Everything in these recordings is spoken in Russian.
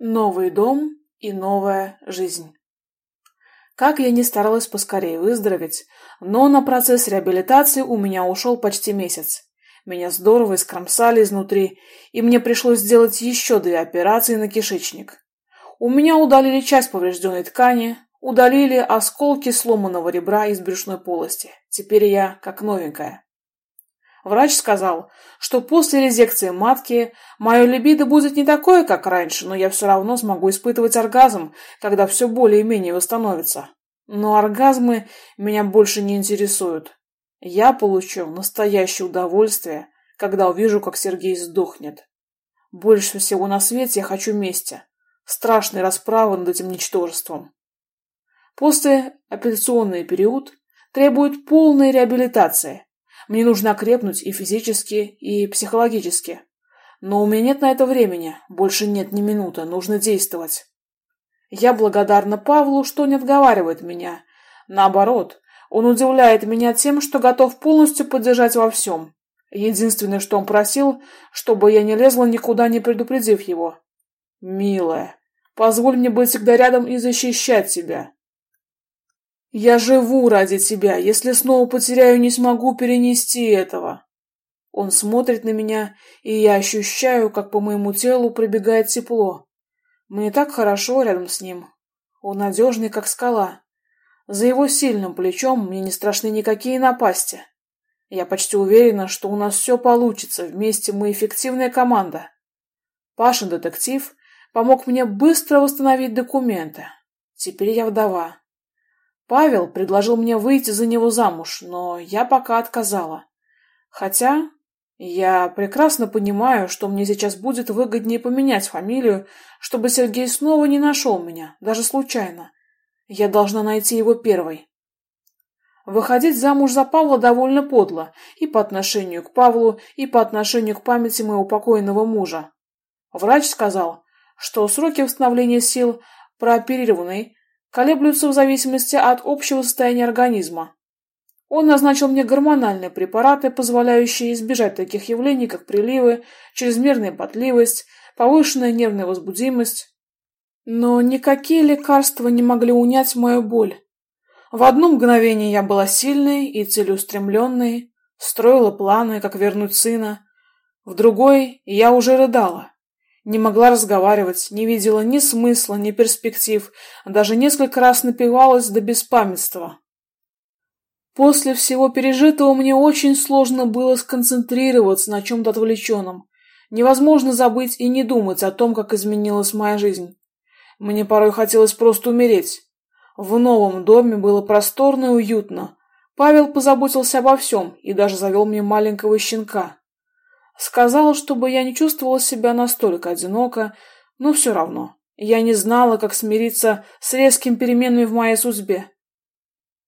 Новый дом и новая жизнь. Как я не старалась поскорее выздороветь, но на процесс реабилитации у меня ушел почти месяц. Меня здорово искромсали изнутри, и мне пришлось сделать еще две операции на кишечник. У меня удалили часть поврежденной ткани, удалили осколки сломанного ребра из брюшной полости. Теперь я как новенькая. Врач сказал, что после резекции матки мое либидо будет не такое, как раньше, но я все равно смогу испытывать оргазм, когда все более-менее восстановится. Но оргазмы меня больше не интересуют. Я получу настоящее удовольствие, когда увижу, как Сергей сдохнет. Больше всего на свете я хочу мести. Страшной расправы над этим ничтожеством. После операционный период требует полной реабилитации. Мне нужно окрепнуть и физически, и психологически. Но у меня нет на это времени, больше нет ни минуты, нужно действовать. Я благодарна Павлу, что не отговаривает меня. Наоборот, он удивляет меня тем, что готов полностью поддержать во всем. Единственное, что он просил, чтобы я не лезла никуда, не предупредив его. Милая, позволь мне быть всегда рядом и защищать тебя. Я живу ради тебя. Если снова потеряю, не смогу перенести этого. Он смотрит на меня, и я ощущаю, как по моему телу пробегает тепло. Мне так хорошо рядом с ним. Он надежный, как скала. За его сильным плечом мне не страшны никакие напасти. Я почти уверена, что у нас все получится. Вместе мы эффективная команда. Пашин детектив помог мне быстро восстановить документы. Теперь я вдова. Павел предложил мне выйти за него замуж, но я пока отказала. Хотя я прекрасно понимаю, что мне сейчас будет выгоднее поменять фамилию, чтобы Сергей снова не нашел меня, даже случайно. Я должна найти его первой. Выходить замуж за Павла довольно подло и по отношению к Павлу, и по отношению к памяти моего покойного мужа. Врач сказал, что сроки восстановления сил прооперированной колеблются в зависимости от общего состояния организма. Он назначил мне гормональные препараты, позволяющие избежать таких явлений, как приливы, чрезмерная потливость, повышенная нервная возбудимость. Но никакие лекарства не могли унять мою боль. В одно мгновение я была сильной и целеустремленной, строила планы, как вернуть сына. В другой я уже рыдала. Не могла разговаривать, не видела ни смысла, ни перспектив, даже несколько раз напивалась до беспамятства. После всего пережитого мне очень сложно было сконцентрироваться на чем-то отвлеченном. Невозможно забыть и не думать о том, как изменилась моя жизнь. Мне порой хотелось просто умереть. В новом доме было просторно и уютно. Павел позаботился обо всем и даже завел мне маленького щенка. Сказал, чтобы я не чувствовала себя настолько одиноко, но все равно. Я не знала, как смириться с резкими переменами в моей судьбе.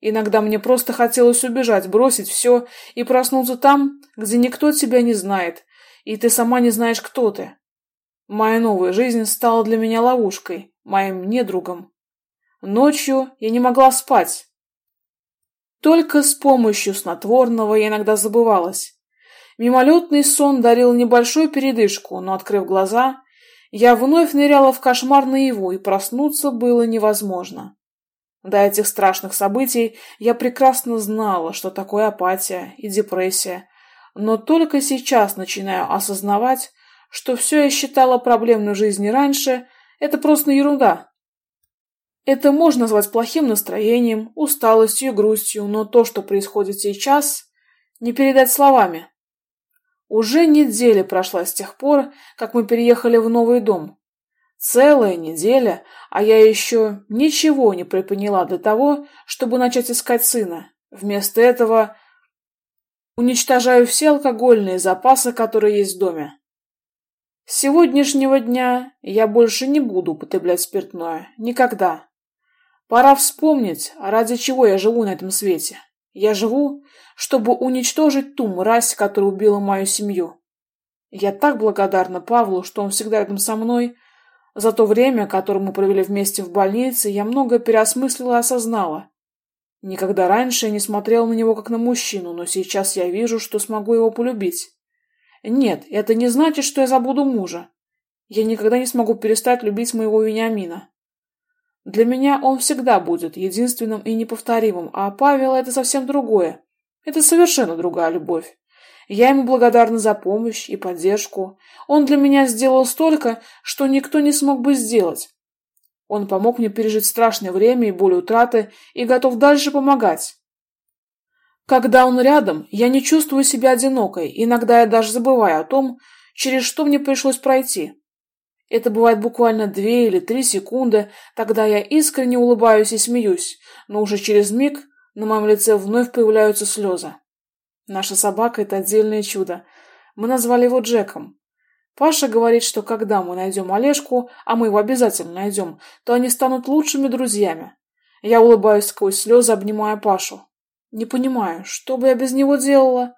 Иногда мне просто хотелось убежать, бросить все и проснуться там, где никто тебя не знает, и ты сама не знаешь, кто ты. Моя новая жизнь стала для меня ловушкой, моим недругом. Ночью я не могла спать. Только с помощью снотворного я иногда забывалась. Мимолетный сон дарил небольшую передышку, но, открыв глаза, я вновь ныряла в кошмар наяву, и проснуться было невозможно. До этих страшных событий я прекрасно знала, что такое апатия и депрессия, но только сейчас начинаю осознавать, что все я считала проблемной жизни раньше, это просто ерунда. Это можно назвать плохим настроением, усталостью и грустью, но то, что происходит сейчас, не передать словами. Уже неделя прошла с тех пор, как мы переехали в новый дом. Целая неделя, а я еще ничего не припоняла для того, чтобы начать искать сына. Вместо этого уничтожаю все алкогольные запасы, которые есть в доме. С сегодняшнего дня я больше не буду употреблять спиртное. Никогда. Пора вспомнить, ради чего я живу на этом свете. Я живу, чтобы уничтожить ту мразь, которая убила мою семью. Я так благодарна Павлу, что он всегда рядом со мной. За то время, которое мы провели вместе в больнице, я многое переосмыслила и осознала. Никогда раньше я не смотрела на него как на мужчину, но сейчас я вижу, что смогу его полюбить. Нет, это не значит, что я забуду мужа. Я никогда не смогу перестать любить моего Вениамина. Для меня он всегда будет единственным и неповторимым, а Павел — это совсем другое. Это совершенно другая любовь. Я ему благодарна за помощь и поддержку. Он для меня сделал столько, что никто не смог бы сделать. Он помог мне пережить страшное время и боль утраты и готов дальше помогать. Когда он рядом, я не чувствую себя одинокой, иногда я даже забываю о том, через что мне пришлось пройти. Это бывает буквально две или три секунды, тогда я искренне улыбаюсь и смеюсь, но уже через миг на моем лице вновь появляются слезы. Наша собака — это отдельное чудо. Мы назвали его Джеком. Паша говорит, что когда мы найдем Олежку, а мы его обязательно найдем, то они станут лучшими друзьями. Я улыбаюсь сквозь слезы, обнимая Пашу. Не понимаю, что бы я без него делала?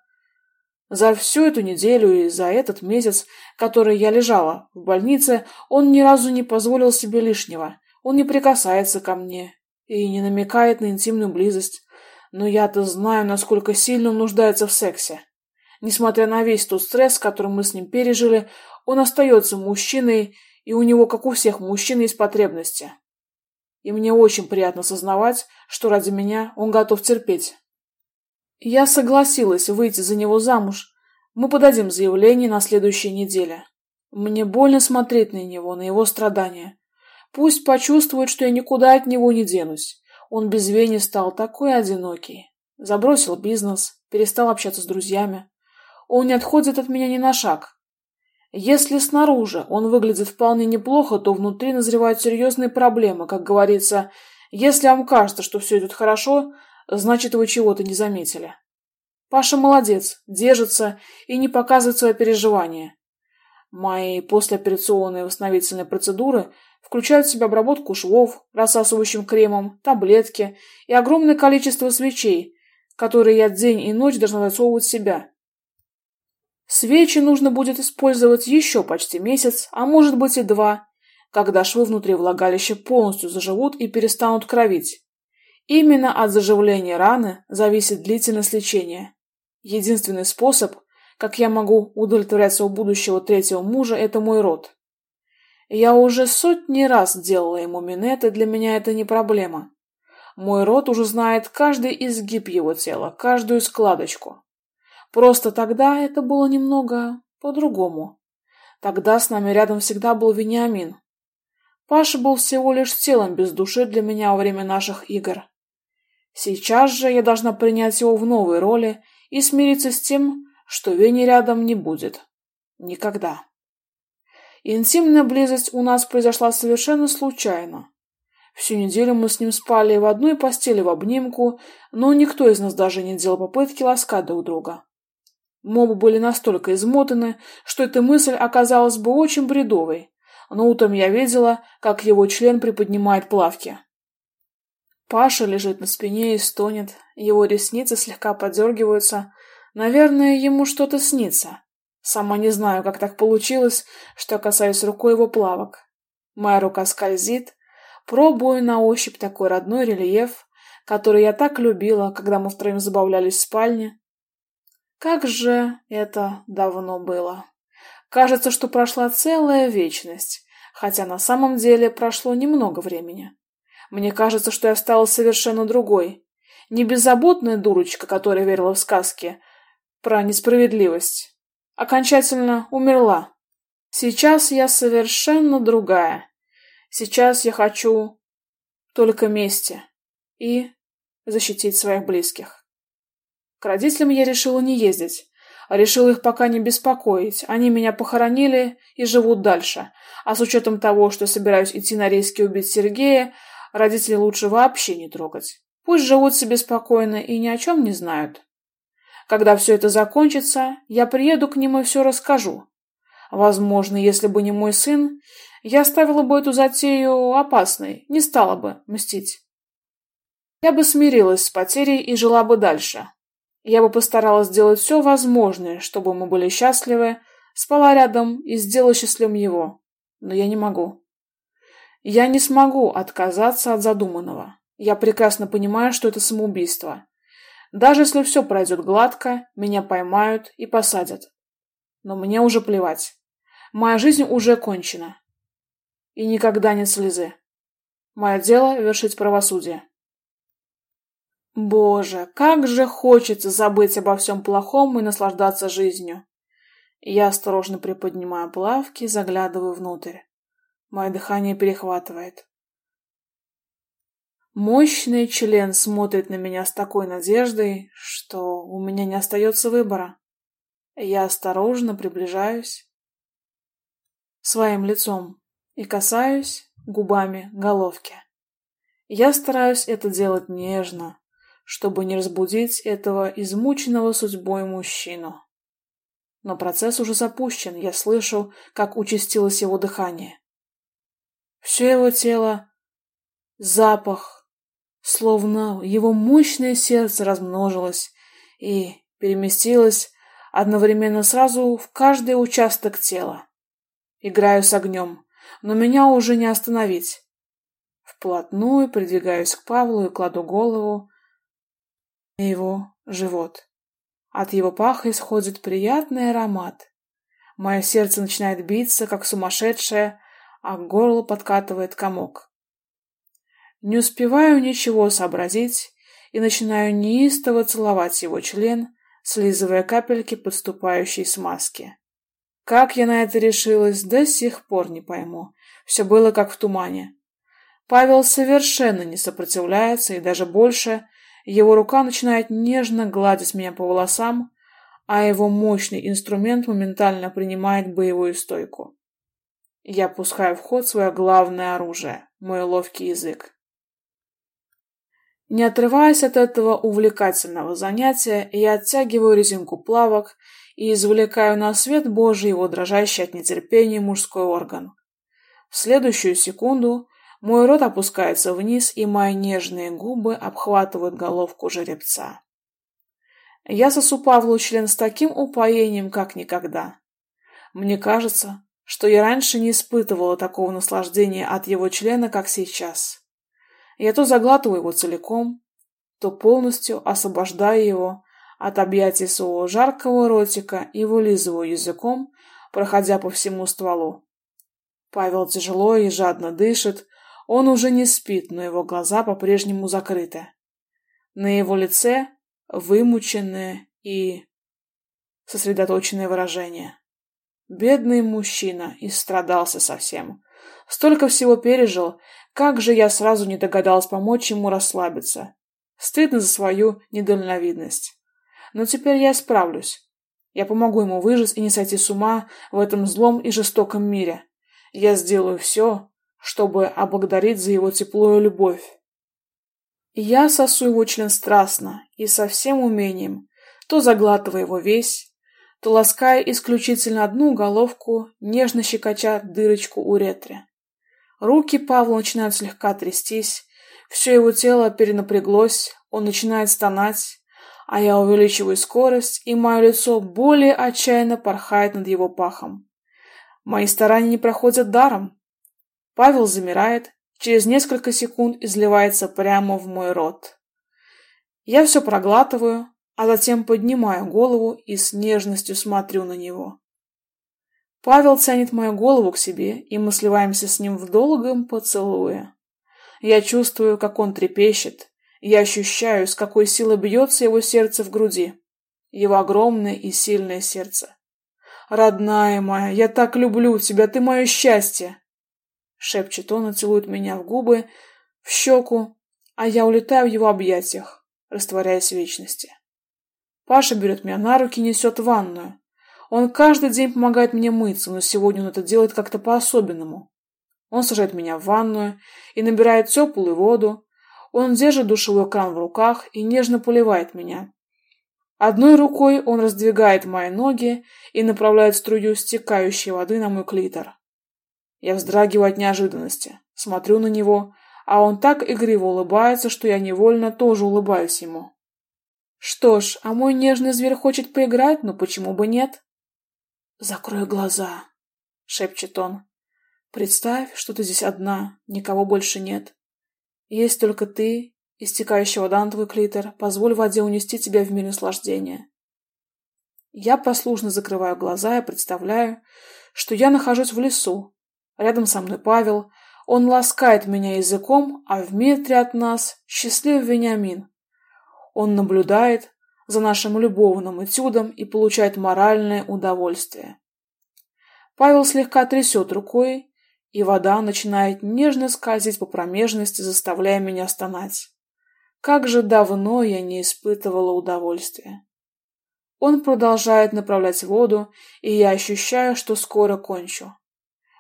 За всю эту неделю и за этот месяц, который я лежала в больнице, он ни разу не позволил себе лишнего. Он не прикасается ко мне и не намекает на интимную близость. Но я-то знаю, насколько сильно он нуждается в сексе. Несмотря на весь тот стресс, который мы с ним пережили, он остается мужчиной, и у него, как у всех мужчин, есть потребности. И мне очень приятно сознавать, что ради меня он готов терпеть. Я согласилась выйти за него замуж. Мы подадим заявление на следующей неделе. Мне больно смотреть на него, на его страдания. Пусть почувствует, что я никуда от него не денусь. Он без Вени стал такой одинокий. Забросил бизнес, перестал общаться с друзьями. Он не отходит от меня ни на шаг. Если снаружи он выглядит вполне неплохо, то внутри назревают серьезные проблемы. Как говорится, если вам кажется, что все идет хорошо, Значит, вы чего-то не заметили. Паша молодец, держится и не показывает свои переживания. Мои послеоперационные восстановительные процедуры включают в себя обработку швов рассасывающим кремом, таблетки и огромное количество свечей, которые я день и ночь должна засовывать в себя. Свечи нужно будет использовать еще почти месяц, а может быть и два, когда швы внутри влагалища полностью заживут и перестанут кровить. Именно от заживления раны зависит длительность лечения. Единственный способ, как я могу удовлетворять своего будущего третьего мужа, это мой род. Я уже сотни раз делала ему минет, и для меня это не проблема. Мой род уже знает каждый изгиб его тела, каждую складочку. Просто тогда это было немного по-другому. Тогда с нами рядом всегда был Вениамин. Паша был всего лишь телом без души для меня во время наших игр. Сейчас же я должна принять его в новой роли и смириться с тем, что Вени рядом не будет. Никогда. Интимная близость у нас произошла совершенно случайно. Всю неделю мы с ним спали в одной постели в обнимку, но никто из нас даже не делал попытки ласкать друг друга. Мы оба были настолько измотаны, что эта мысль оказалась бы очень бредовой, но утром я видела, как его член приподнимает плавки. Паша лежит на спине и стонет, его ресницы слегка подергиваются. Наверное, ему что-то снится. Сама не знаю, как так получилось, что касаюсь рукой его плавок. Моя рука скользит, пробую на ощупь такой родной рельеф, который я так любила, когда мы втроем забавлялись в спальне. Как же это давно было. Кажется, что прошла целая вечность, хотя на самом деле прошло немного времени. Мне кажется, что я стала совершенно другой. Не беззаботная дурочка, которая верила в сказки про несправедливость. Окончательно умерла. Сейчас я совершенно другая. Сейчас я хочу только мести и защитить своих близких. К родителям я решила не ездить. Решила их пока не беспокоить. Они меня похоронили и живут дальше. А с учетом того, что собираюсь идти на риски убить Сергея, Родителей лучше вообще не трогать. Пусть живут себе спокойно и ни о чем не знают. Когда все это закончится, я приеду к ним и все расскажу. Возможно, если бы не мой сын, я оставила бы эту затею опасной, не стала бы мстить. Я бы смирилась с потерей и жила бы дальше. Я бы постаралась сделать все возможное, чтобы мы были счастливы, спала рядом и сделала счастливым его. Но я не могу. Я не смогу отказаться от задуманного. Я прекрасно понимаю, что это самоубийство. Даже если все пройдет гладко, меня поймают и посадят. Но мне уже плевать. Моя жизнь уже кончена. И никогда нет слезы. Мое дело — вершить правосудие. Боже, как же хочется забыть обо всем плохом и наслаждаться жизнью. Я осторожно приподнимаю плавки, заглядываю внутрь. Мое дыхание перехватывает. Мощный член смотрит на меня с такой надеждой, что у меня не остается выбора. Я осторожно приближаюсь своим лицом и касаюсь губами головки. Я стараюсь это делать нежно, чтобы не разбудить этого измученного судьбой мужчину. Но процесс уже запущен, я слышу, как участилось его дыхание. Все его тело — запах, словно его мощное сердце размножилось и переместилось одновременно сразу в каждый участок тела. Играю с огнем, но меня уже не остановить. Вплотную придвигаюсь к Павлу и кладу голову на его живот. От его паха исходит приятный аромат. Мое сердце начинает биться, как сумасшедшее, а к горлу подкатывает комок. Не успеваю ничего сообразить и начинаю неистово целовать его член, слизывая капельки подступающей смазки. Как я на это решилась, до сих пор не пойму. Все было как в тумане. Павел совершенно не сопротивляется, и даже больше, его рука начинает нежно гладить меня по волосам, а его мощный инструмент моментально принимает боевую стойку. Я пускаю в ход свое главное оружие — мой ловкий язык. Не отрываясь от этого увлекательного занятия, я оттягиваю резинку плавок и извлекаю на свет Божий его дрожащий от нетерпения мужской орган. В следующую секунду мой рот опускается вниз, и мои нежные губы обхватывают головку жеребца. Я сосу Павлу член с таким упоением, как никогда. Мне кажется, что я раньше не испытывала такого наслаждения от его члена, как сейчас. Я то заглатываю его целиком, то полностью освобождаю его от объятий своего жаркого ротика и вылизываю языком, проходя по всему стволу. Павел тяжело и жадно дышит, он уже не спит, но его глаза по-прежнему закрыты. На его лице вымученное и сосредоточенное выражение. Бедный мужчина истрадался совсем. Столько всего пережил, как же я сразу не догадалась помочь ему расслабиться. Стыдно за свою недальновидность. Но теперь я справлюсь. Я помогу ему выжить и не сойти с ума в этом злом и жестоком мире. Я сделаю все, чтобы облагодарить за его тепло и любовь. Я сосу его член страстно и со всем умением, то заглатывая его весь, то лаская исключительно одну головку, нежно щекоча дырочку уретры. Руки Павла начинают слегка трястись, все его тело перенапряглось, он начинает стонать, а я увеличиваю скорость, и мое лицо более отчаянно порхает над его пахом. Мои старания не проходят даром. Павел замирает, через несколько секунд изливается прямо в мой рот. Я все проглатываю, а затем поднимаю голову и с нежностью смотрю на него. Павел тянет мою голову к себе, и мы сливаемся с ним в долгом поцелуе. Я чувствую, как он трепещет. Я ощущаю, с какой силой бьется его сердце в груди. Его огромное и сильное сердце. «Родная моя, я так люблю тебя, ты мое счастье!» Шепчет он и целует меня в губы, в щеку, а я улетаю в его объятиях, растворяясь в вечности. Паша берет меня на руки и несет в ванную. Он каждый день помогает мне мыться, но сегодня он это делает как-то по-особенному. Он сажает меня в ванную и набирает теплую воду. Он держит душевой кран в руках и нежно поливает меня. Одной рукой он раздвигает мои ноги и направляет струю стекающей воды на мой клитор. Я вздрагиваю от неожиданности, смотрю на него, а он так игриво улыбается, что я невольно тоже улыбаюсь ему. Что ж, а мой нежный зверь хочет поиграть, но почему бы нет? «Закрой глаза», — шепчет он. «Представь, что ты здесь одна, никого больше нет. Есть только ты, истекающий вода твой клитор. Позволь воде унести тебя в мир наслаждения». Я послушно закрываю глаза и представляю, что я нахожусь в лесу. Рядом со мной Павел. Он ласкает меня языком, а в метре от нас счастлив Вениамин. Он наблюдает за нашим любовным этюдом и получает моральное удовольствие. Павел слегка трясет рукой, и вода начинает нежно скользить по промежности, заставляя меня стонать. Как же давно я не испытывала удовольствия. Он продолжает направлять воду, и я ощущаю, что скоро кончу.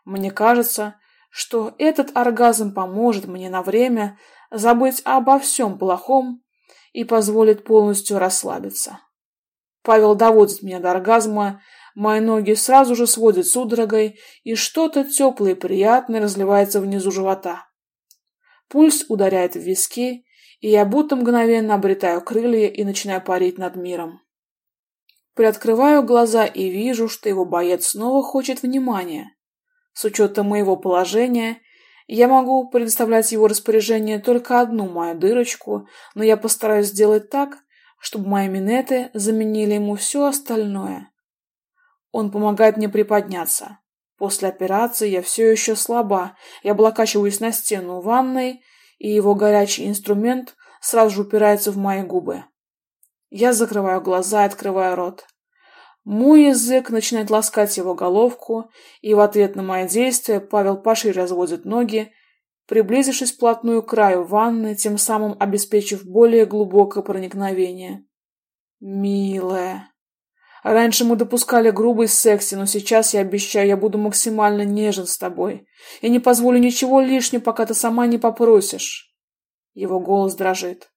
Мне кажется, что этот оргазм поможет мне на время забыть обо всем плохом и позволит полностью расслабиться. Павел доводит меня до оргазма, мои ноги сразу же сводят судорогой, и что-то теплое и приятное разливается внизу живота. Пульс ударяет в виски, и я будто мгновенно обретаю крылья и начинаю парить над миром. Приоткрываю глаза и вижу, что его боец снова хочет внимания. С учетом моего положения, я могу предоставлять его распоряжение только одну мою дырочку, но я постараюсь сделать так, чтобы мои минеты заменили ему все остальное. Он помогает мне приподняться. После операции я все еще слаба, я облокачиваюсь на стену ванной, и его горячий инструмент сразу же упирается в мои губы. Я закрываю глаза и открываю рот. Мой язык начинает ласкать его головку, и в ответ на мои действия Павел пошире разводит ноги, приблизившись вплотную к краю ванны, тем самым обеспечив более глубокое проникновение. Милая. Раньше мы допускали грубый секс, но сейчас я обещаю, я буду максимально нежен с тобой. Я не позволю ничего лишнего, пока ты сама не попросишь. Его голос дрожит.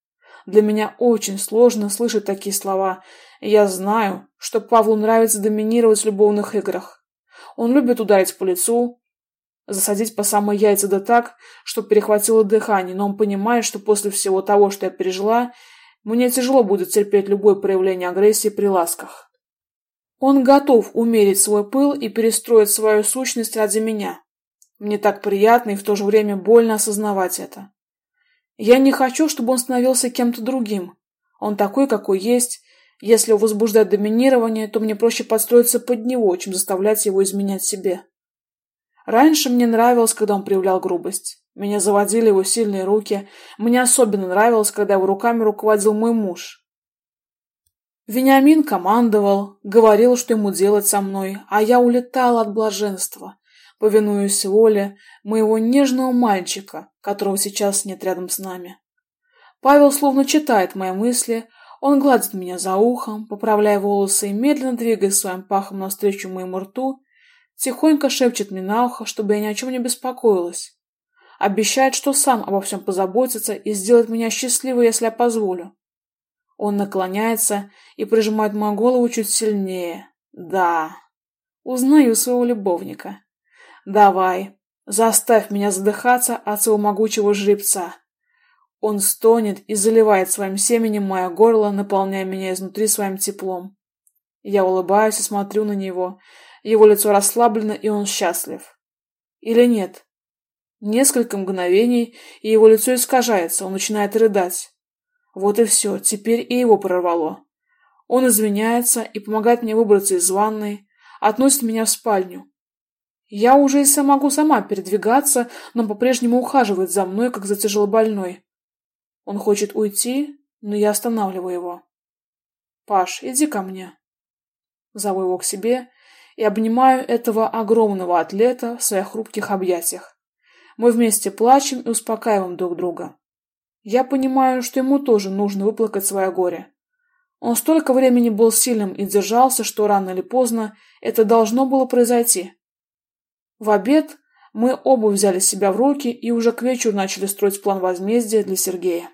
Для меня очень сложно слышать такие слова. Я знаю, что Павлу нравится доминировать в любовных играх. Он любит ударить по лицу, засадить по самой яйца да так, что перехватило дыхание, но он понимает, что после всего того, что я пережила, мне тяжело будет терпеть любое проявление агрессии при ласках. Он готов умерить свой пыл и перестроить свою сущность ради меня. Мне так приятно и в то же время больно осознавать это. Я не хочу, чтобы он становился кем-то другим. Он такой, какой есть. Если он возбуждает доминирование, то мне проще подстроиться под него, чем заставлять его изменять себе. Раньше мне нравилось, когда он проявлял грубость. Меня заводили его сильные руки. Мне особенно нравилось, когда его руками руководил мой муж. Вениамин командовал, говорил, что ему делать со мной, а я улетала от блаженства, повинуясь воле моего нежного мальчика, которого сейчас нет рядом с нами. Павел словно читает мои мысли, он гладит меня за ухом, поправляя волосы и медленно двигая своим пахом навстречу моему рту, тихонько шепчет мне на ухо, чтобы я ни о чем не беспокоилась. Обещает, что сам обо всем позаботится и сделает меня счастливой, если я позволю. Он наклоняется и прижимает мою голову чуть сильнее. Да, узнаю своего любовника. Давай, заставь меня задыхаться от своего могучего жеребца. Он стонет и заливает своим семенем мое горло, наполняя меня изнутри своим теплом. Я улыбаюсь и смотрю на него. Его лицо расслаблено, и он счастлив. Или нет? Несколько мгновений, и его лицо искажается, он начинает рыдать. Вот и все, теперь и его прорвало. Он извиняется и помогает мне выбраться из ванной, относит меня в спальню. Я уже и могу сама передвигаться, но по-прежнему ухаживает за мной, как за тяжелобольной. Он хочет уйти, но я останавливаю его. «Паш, иди ко мне». Зову его к себе и обнимаю этого огромного атлета в своих хрупких объятиях. Мы вместе плачем и успокаиваем друг друга. Я понимаю, что ему тоже нужно выплакать свое горе. Он столько времени был сильным и держался, что рано или поздно это должно было произойти. В обед мы оба взяли себя в руки и уже к вечеру начали строить план возмездия для Сергея.